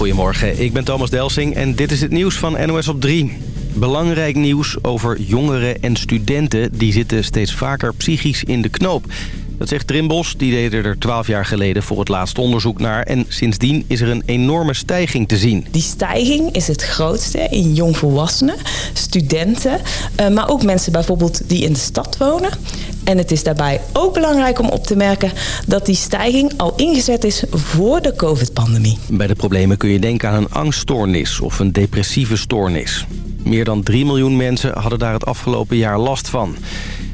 Goedemorgen, ik ben Thomas Delsing en dit is het nieuws van NOS op 3. Belangrijk nieuws over jongeren en studenten. Die zitten steeds vaker psychisch in de knoop. Dat zegt Trimbos, die deden er 12 jaar geleden voor het laatste onderzoek naar. En sindsdien is er een enorme stijging te zien. Die stijging is het grootste in jongvolwassenen, studenten... Eh, maar ook mensen bijvoorbeeld die in de stad wonen. En het is daarbij ook belangrijk om op te merken... dat die stijging al ingezet is voor de covid-pandemie. Bij de problemen kun je denken aan een angststoornis of een depressieve stoornis. Meer dan 3 miljoen mensen hadden daar het afgelopen jaar last van.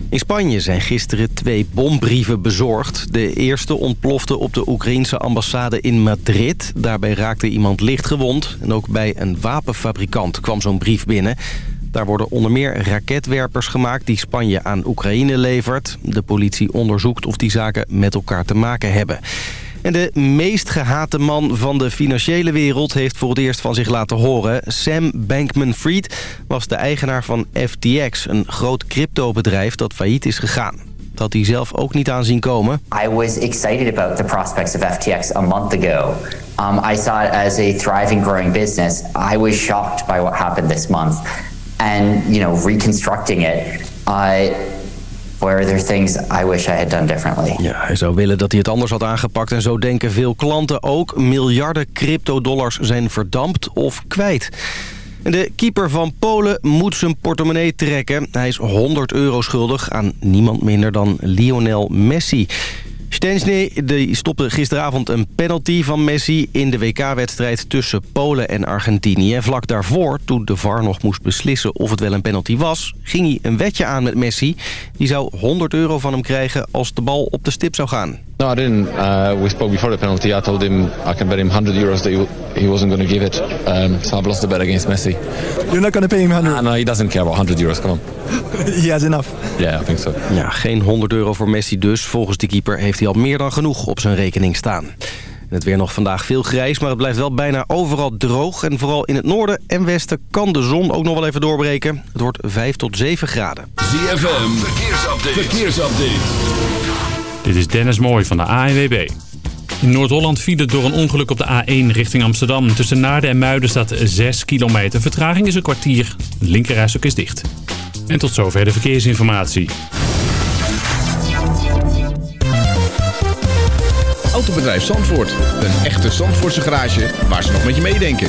In Spanje zijn gisteren twee bombrieven bezorgd. De eerste ontplofte op de Oekraïense ambassade in Madrid. Daarbij raakte iemand licht gewond. En ook bij een wapenfabrikant kwam zo'n brief binnen. Daar worden onder meer raketwerpers gemaakt die Spanje aan Oekraïne levert. De politie onderzoekt of die zaken met elkaar te maken hebben. En de meest gehate man van de financiële wereld heeft voor het eerst van zich laten horen. Sam Bankman-Fried was de eigenaar van FTX, een groot cryptobedrijf dat failliet is gegaan. Dat hij zelf ook niet aan zien komen. I was excited about the prospects of FTX a month ago. Um, I saw it as a thriving, growing business. I was shocked by what happened this month. And, you know, reconstructing it, I were there things I wish I had done differently. Ja, hij zou willen dat hij het anders had aangepakt en zo denken veel klanten ook. Miljarden cryptodollars zijn verdampt of kwijt. De keeper van Polen moet zijn portemonnee trekken. Hij is 100 euro schuldig aan niemand minder dan Lionel Messi. Stensny stopte gisteravond een penalty van Messi in de WK-wedstrijd tussen Polen en Argentinië. En vlak daarvoor, toen de VAR nog moest beslissen of het wel een penalty was, ging hij een wetje aan met Messi. Die zou 100 euro van hem krijgen als de bal op de stip zou gaan. No, I didn't. Uh, we spoke before the penalty. I told him I can bet him 100 euros that he, he wasn't going to give it. Um, so I've lost the bet against Messi. You're not going to pay him 100? Ah, no, he doesn't care about 100 euros. Come on. he has enough. Yeah, I think so. Ja, geen 100 euro voor Messi dus. Volgens de keeper heeft hij al meer dan genoeg op zijn rekening staan. Het weer nog vandaag veel grijs, maar het blijft wel bijna overal droog. En vooral in het noorden en westen kan de zon ook nog wel even doorbreken. Het wordt 5 tot 7 graden. ZFM, verkeersupdate. verkeersupdate. Dit is Dennis Mooij van de ANWB. In Noord-Holland viel het door een ongeluk op de A1 richting Amsterdam. Tussen Naarden en Muiden staat 6 kilometer. Vertraging is een kwartier. De linkerrijstok is dicht. En tot zover de verkeersinformatie. Autobedrijf Zandvoort. Een echte Zandvoortse garage waar ze nog met je meedenken.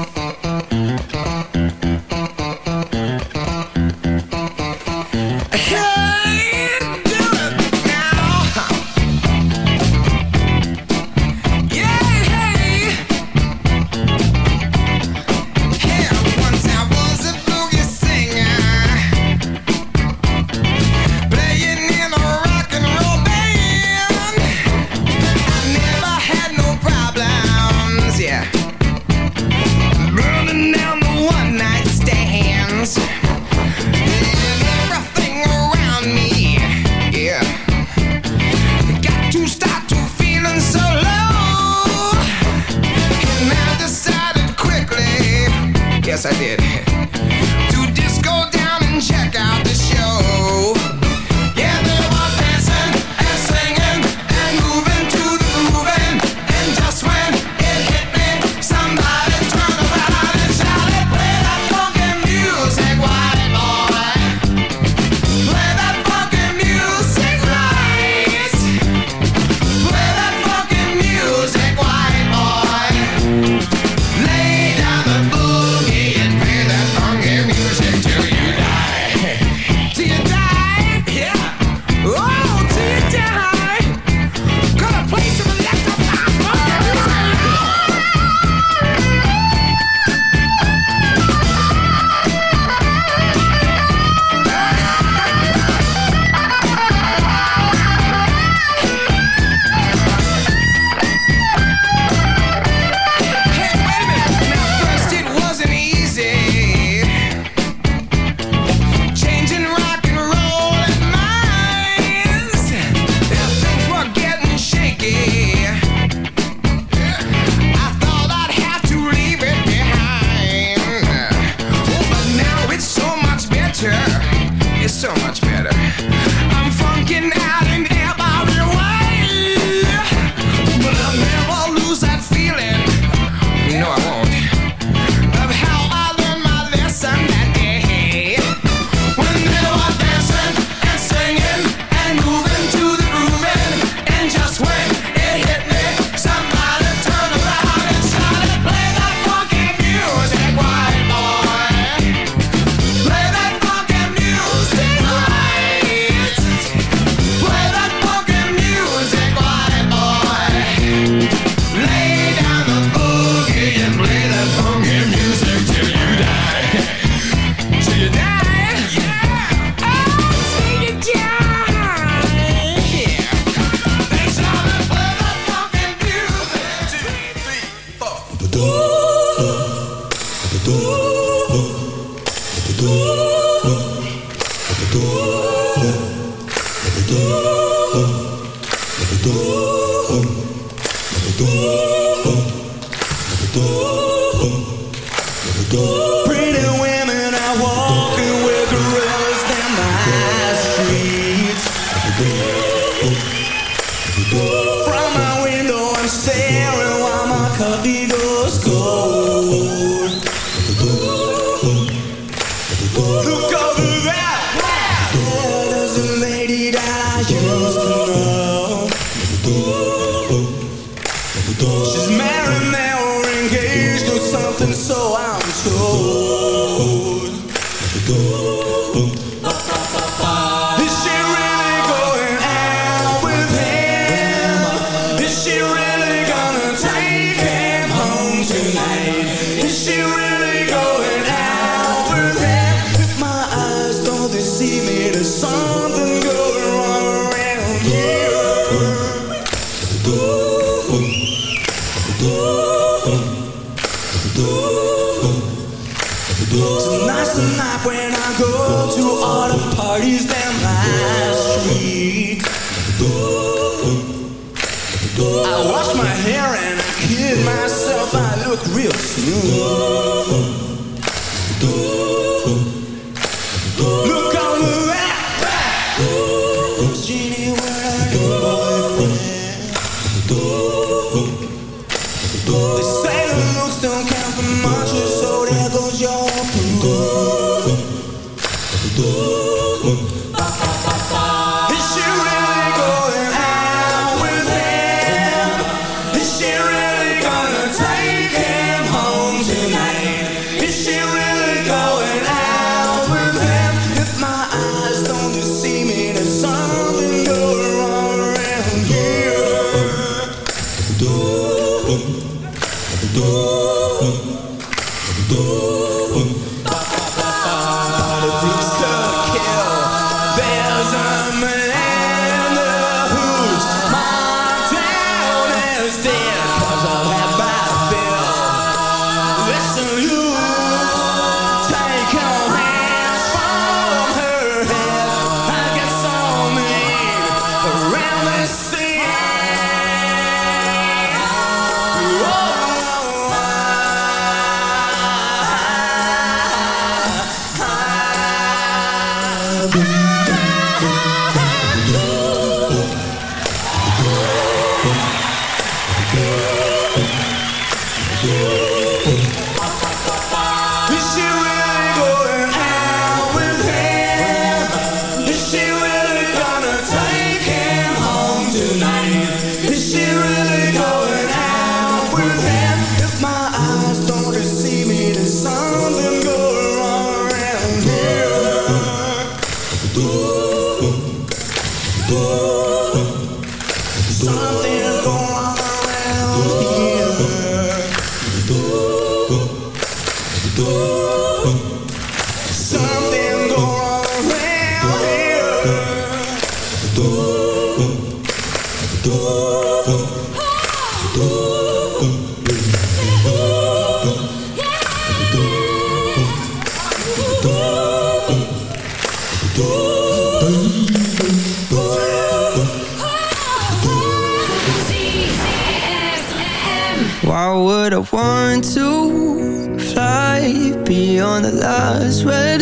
want to fly beyond the last red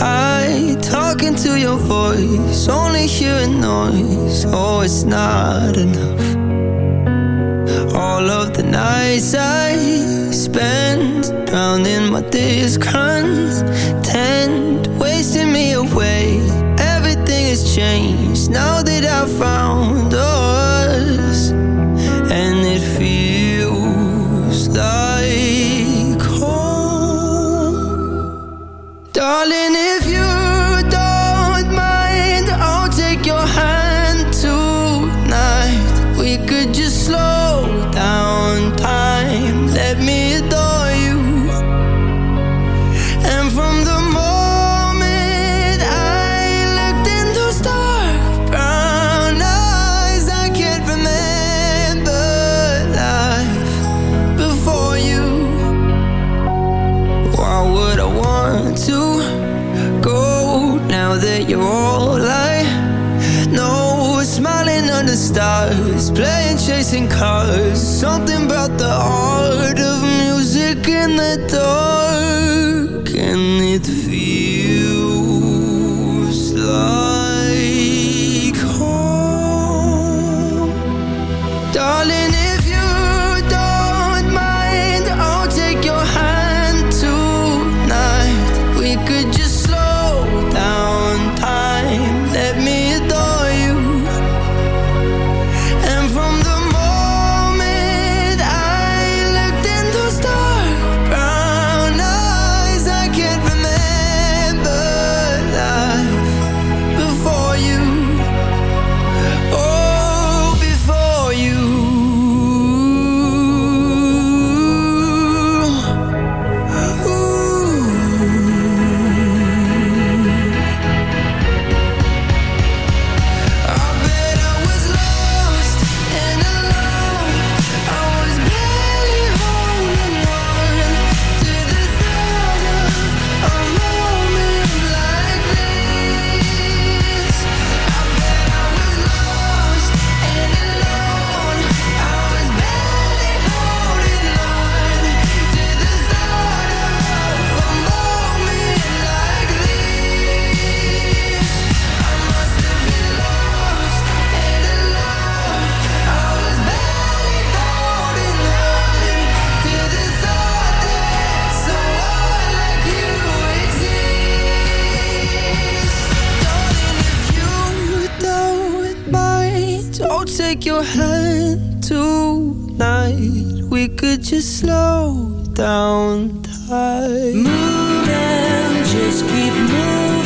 I talking to your voice, only hearing noise. Oh, it's not enough. All of the nights I spend drowning my discontent, wasting me away. Everything has changed now that I found. Oh, Something about the take your hand tonight. We could just slow down time. Move and just keep moving.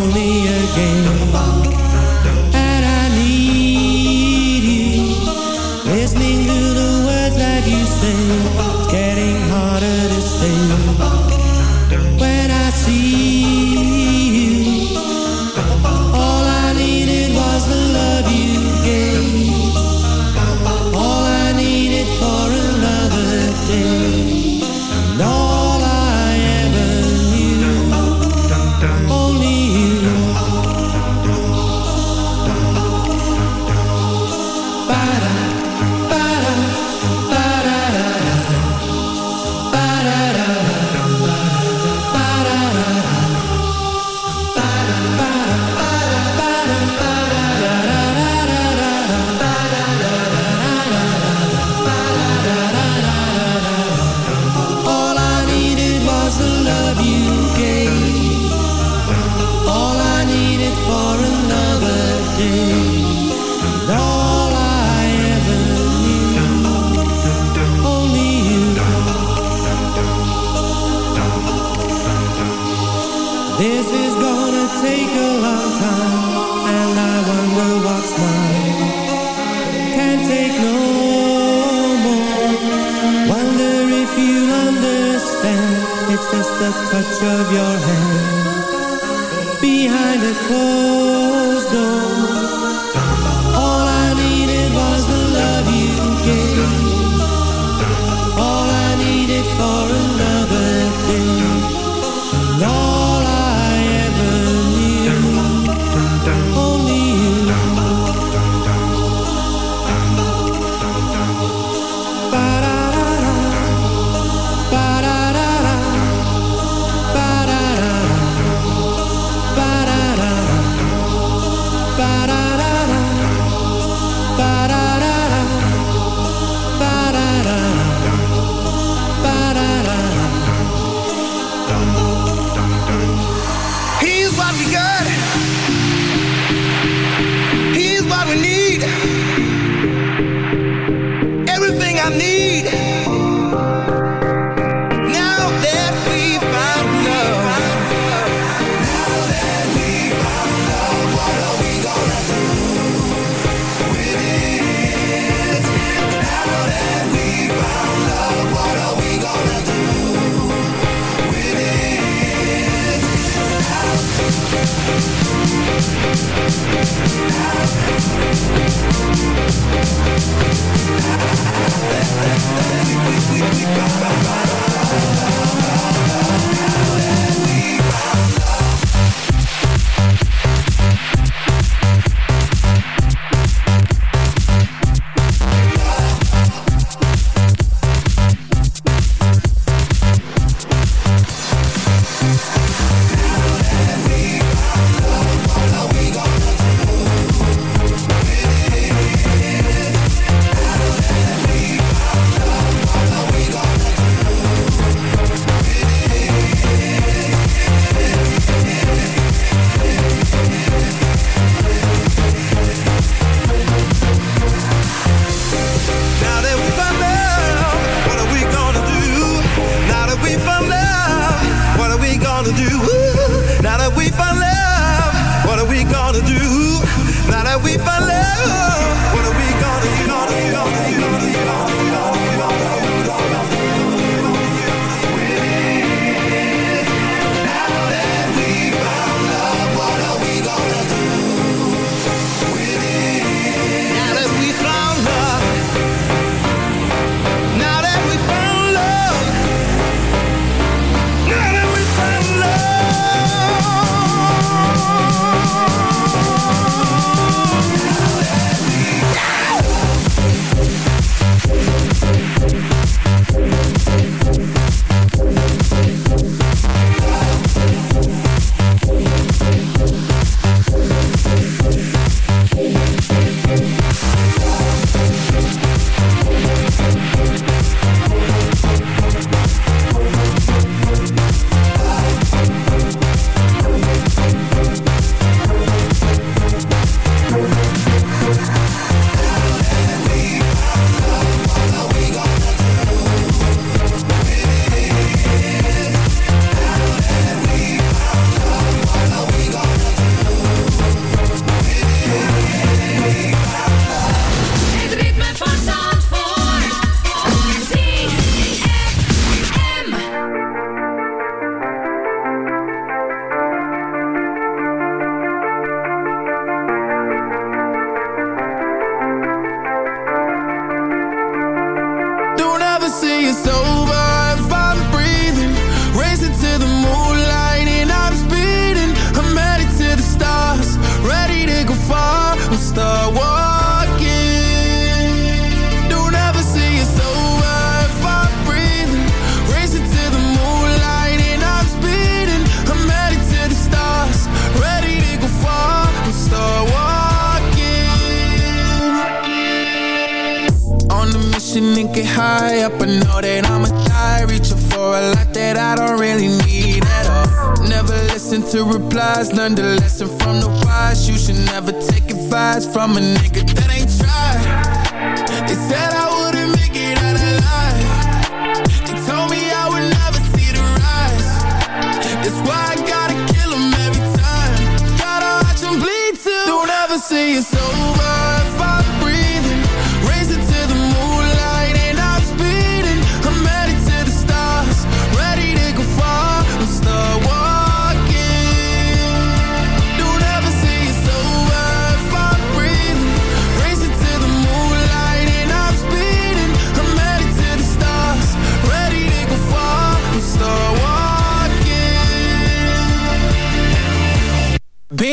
lonely again. know that I'm a die Reaching for a lot that I don't really need at all. Never listen to replies Learn the lesson from the wise. You should never take advice from a nigga that ain't tried. They said I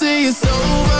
say it's over.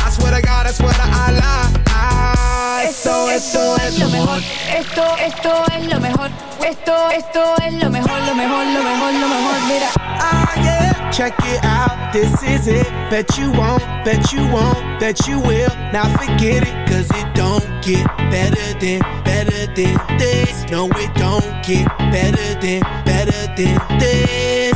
I swear to God, I swear to Allah. Ah, esto, esto es lo mejor. Esto, esto es lo mejor. Esto, esto es lo mejor, lo mejor, lo mejor, lo mejor. Mira. Ah yeah, check it out, this is it. Bet you won't, bet you won't, bet you will. Now forget it, cause it don't get better than, better than this. No, it don't get better than, better than. This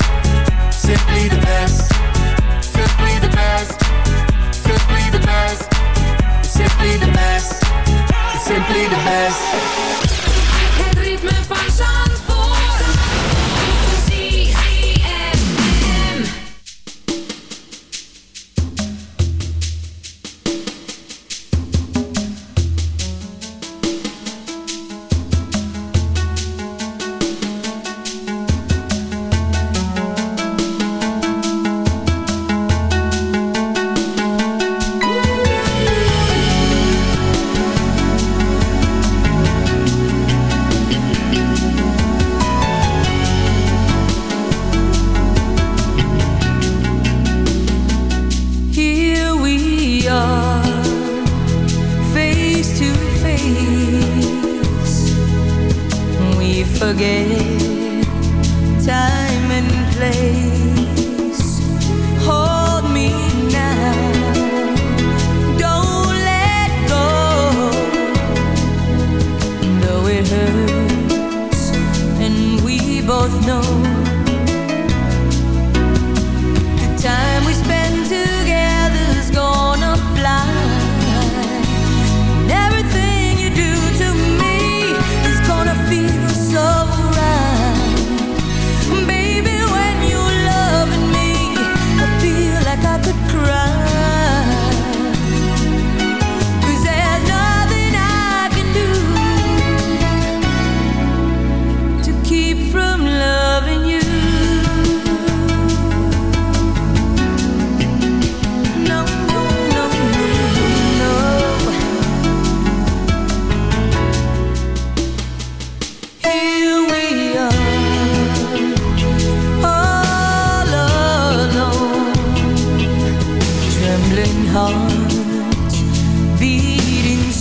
simply the best. It's simply the best.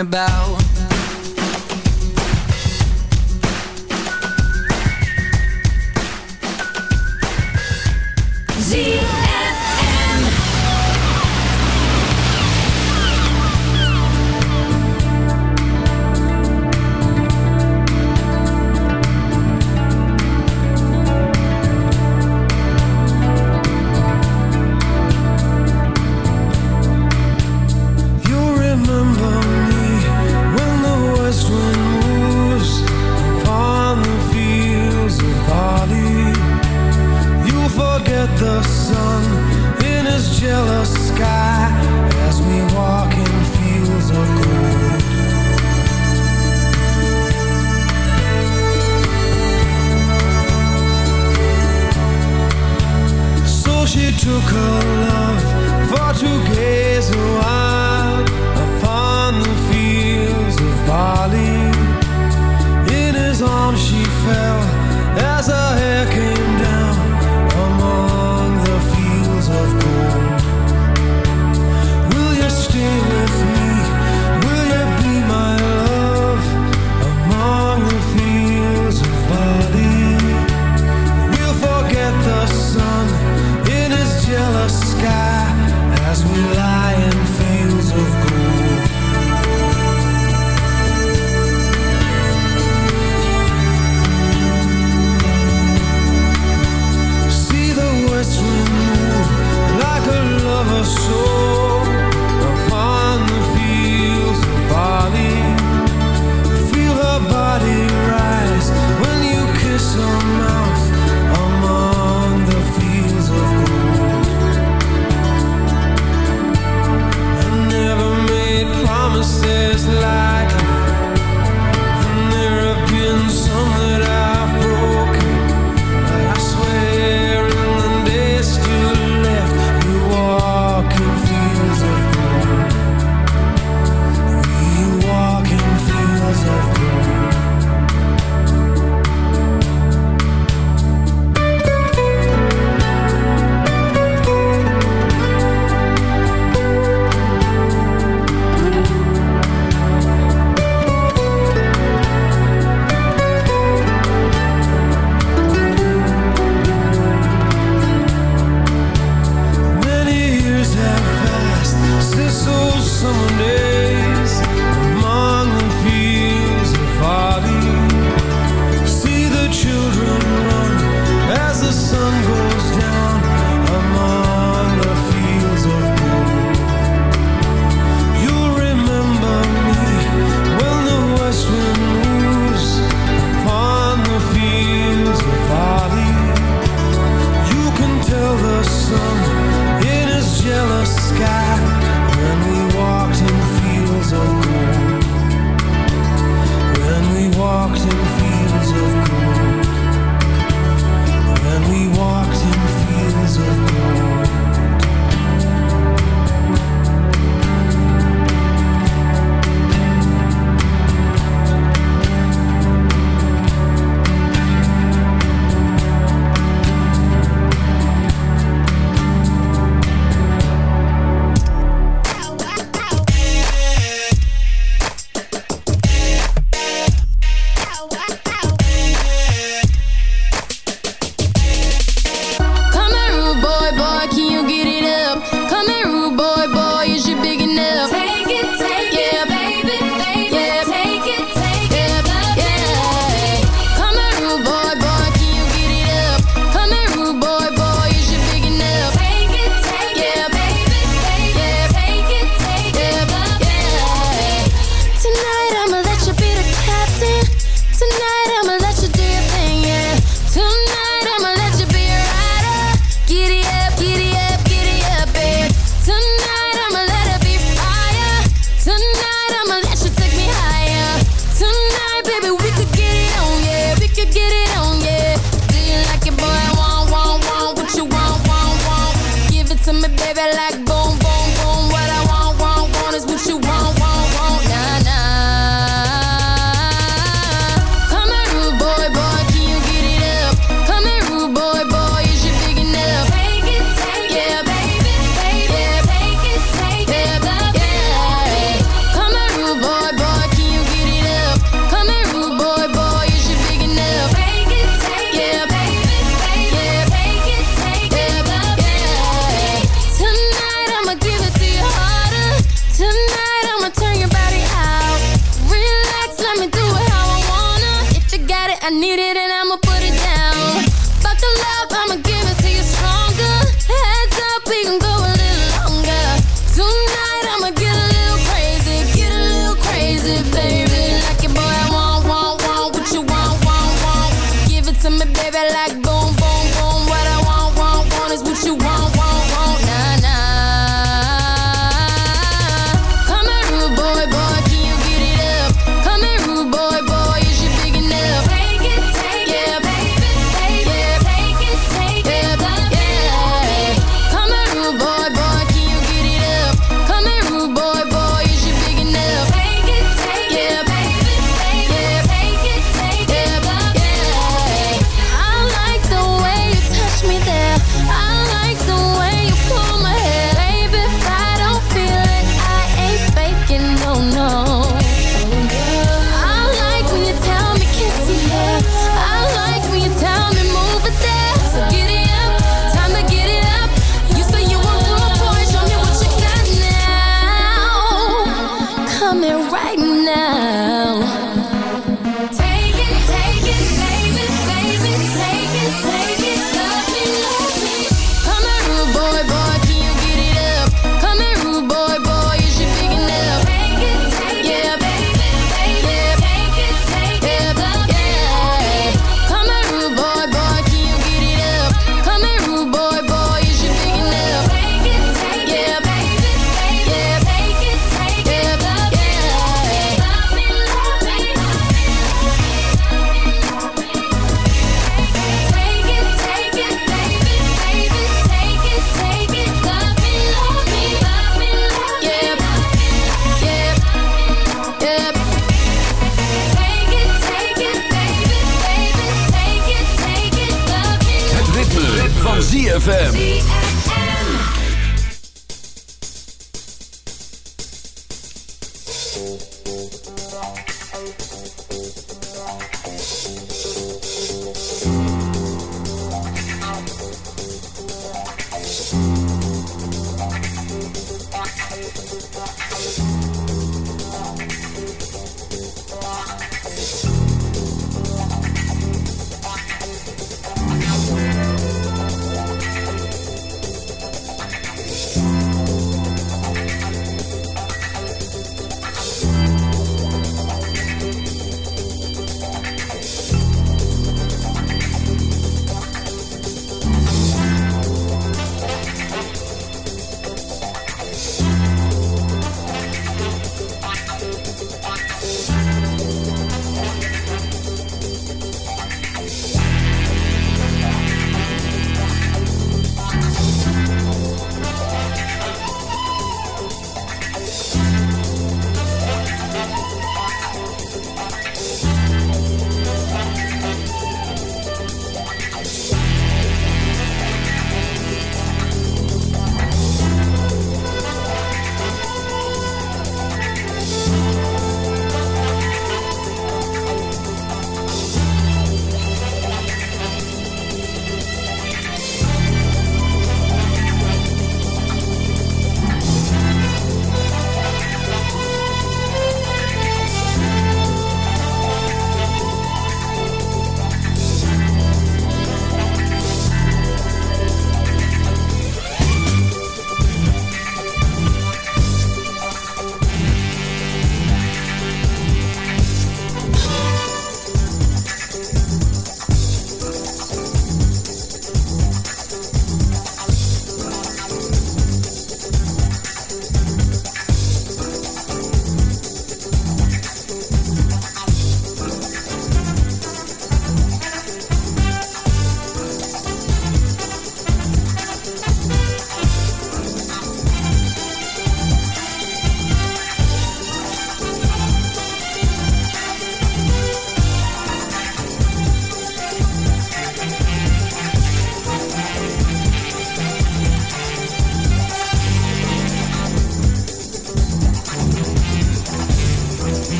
About.